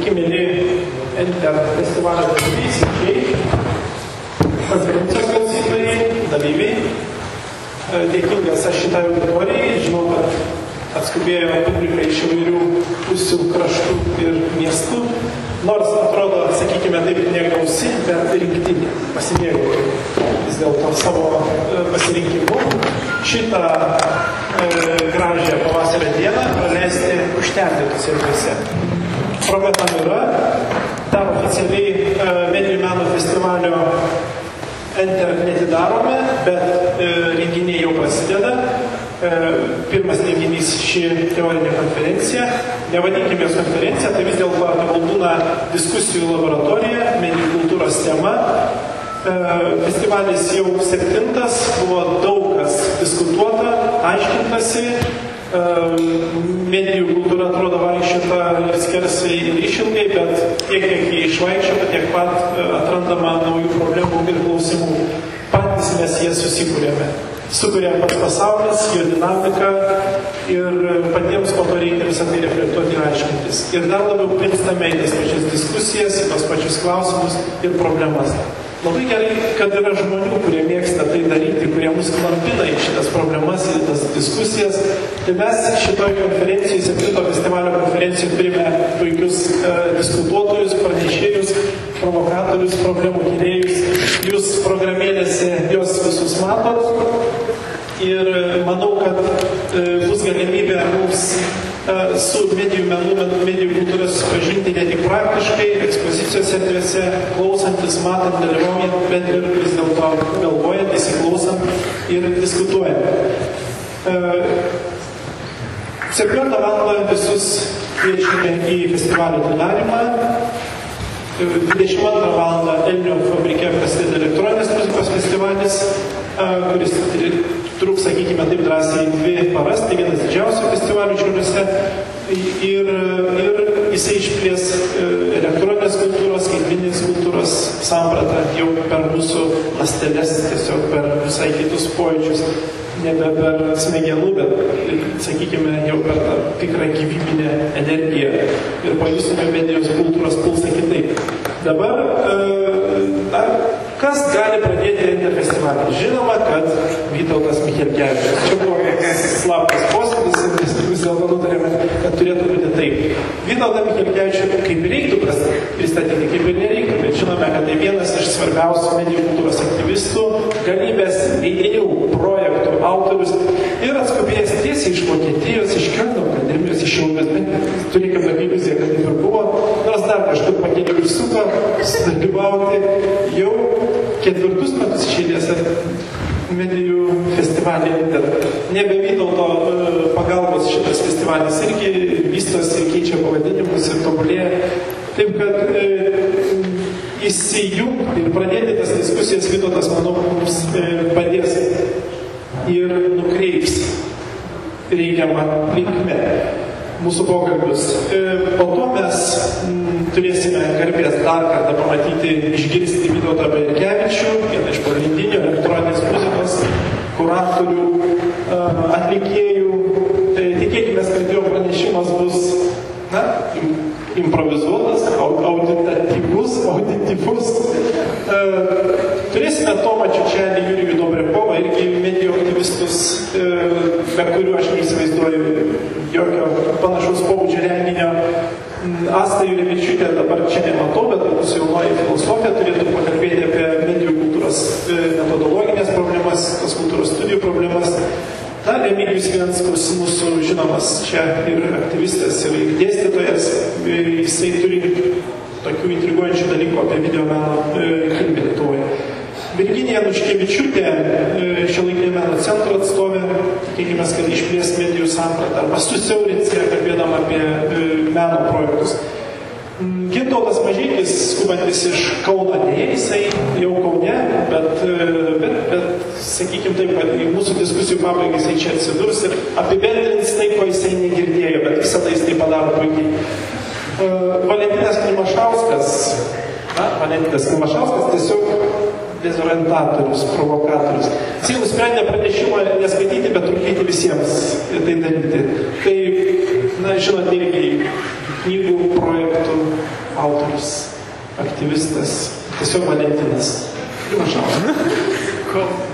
Mėly Enter festivalio dalyviai, svečiai, konferencijos klausytojai, dalyviai. E, Dėkingas aš šitai auditorijai, žinau, kad atskubėjo publika iš įvairių pusių, kraštų ir miestų. Nors atrodo, sakykime, taip negausi, bet rinktinė pasimėgauti vis dėlto savo pasirinkimu šitą e, gražią pavasario dieną praleisti užtemdytose erdvėse. Proga tam yra, dar oficialiai e, medijų meno festivalio Enter netidarome, bet e, renginiai jau prasideda. E, pirmas renginys ši teorinė konferencija. Nevadinkime jos konferencija, tai vis dėlto Aldūna diskusijų laboratorija, medijų kultūros tema. Festivalis jau septintas, buvo daug kas diskutuota, aiškintasi. Kultūra atrodo vaikščiota skersai ir išilgai, bet tiek, kiek jį išvaikščiota, tiek pat e, atrandama naujų problemų ir klausimų. Patys mes jas susikūrėme. Sukūrė pats pasaulis, jo dinamika ir patiems po to reikia visą tai reflektuoti ir aiškintis. Ir dar labiau plinstame į tas pačias diskusijas, į tos pačius klausimus ir problemas. Labai gerai, kad yra žmonių, kurie mėgsta tai daryti, kurie mus klampina į šitas problemas, į tas diskusijas. Tai mes šitoje konferencijoje, septinto festivalio konferencijoje turime puikius e, diskutuotojus, pranešėjus, provokatorius, problemų kėlėjus. Jūs programėlėse juos visus matot. Ir manau, kad e, bus galimybė mums e, su medijų menu, medijų kultūra susipažinti ne tik praktiškai, ekspozicijos erdvėse, klausantis, matant, dalyvaujant, bet ir vis dėlto galvojant, įsiklausant ir diskutuojant. 7 val. visus kviečiame į festivalio atidarimą. 22 val. Elnio fabrike prasideda elektroninės muzikos festivalis, kuris truks, sakykime, taip drąsiai dvi paras, tai vienas didžiausių festivalių šiauliuose. Ir, ir jisai išplės elektroninės kultūros, skaitminės kultūros sampratą jau per mūsų lastelės, tiesiog per visai kitus pojūčius, nebe per smegenų, bet, sakykime, jau per tą tikrą gyvybinę energiją. Ir pajusime medijos kultūros pulsą kitaip. Dabar, na, kas gali pradėti festivalį? Žinoma, kad Vytautas Michelkevičius. Čia buvo slaptas posėdis ir mes vis dėlto nutarėme, kad turėtų būti taip. Vytautą Michelkevičių kaip reiktų pristatyti, kaip ir nereiktų, bet žinome, kad tai vienas iš svarbiausių medijų kultūros aktyvistų, galybės idėjų, projektų autorius ir atskubėjęs tiesiai iš Vokietijos, iš Kölno akademijos, iš Šiaurės, bet turėkime iliuziją, kad taip ir buvo, nors dar kažkur pakeliu užsuko, sudalyvauti medijų festivalį. Nebe Vytauto pagalbos šitas festivalis irgi vystosi keičia pavadinimus ir tobulėja. Taip kad e, įsijungti ir pradėti tas diskusijas Vytautas, manau, mums e, padės ir nukreips reikiamą linkmę mūsų pokalbius. E, po to mes turėsime garbės dar kartą pamatyti, išgirsti Vytautą Berkevičių, vieną iš pagrindinių elektroninės muzikos kuratorių, e, atlikėjų. Tai tikėkime, kad jo pranešimas bus na, improvizuotas, auditatyvus, audityvus. E, turėsime Tomą Čiučelį, Jurijų Dobrekovą, irgi medijų aktyvistus, be kurių aš neįsivaizduoju jokio panašaus pobūdžio renginio. Asta Jurevičiūtė dabar čia nematau, bet mūsų jaunoji filosofija turėtų pakalbėti apie medijų kultūros metodologinės problemas, tos kultūros studijų problemas. Na, Remigijus Venskus, mūsų žinomas čia ir aktyvistas, ir dėstytojas, ir jisai turi tokių intriguojančių dalykų apie video meno kilmę Lietuvoje. Virginija Nuškevičiūtė, šiuolaikinio meno centro atstovė, tikėkime, kad išplės medijų sampratą arba susiaurins ją, kalbėdama apie meno projektus. Gintautas Mažykis, skubantis iš Kauno, dėja, jisai jau Kaune, bet, bet, bet sakykime taip, kad į mūsų diskusijų pabaigą jisai čia atsidurs ir apibendrins tai, ko jisai negirdėjo, bet jis tai padaro puikiai. Valentinas Klimašauskas, na, Valentinas Klimašauskas tiesiog dezorientatorius, provokatorius. Jis nusprendė pranešimą neskaityti, bet trukdyti visiems tai daryti. Tai, na, žinote, irgi knygų projektų autorius, aktyvistas, tiesiog Valentinas. Prašau.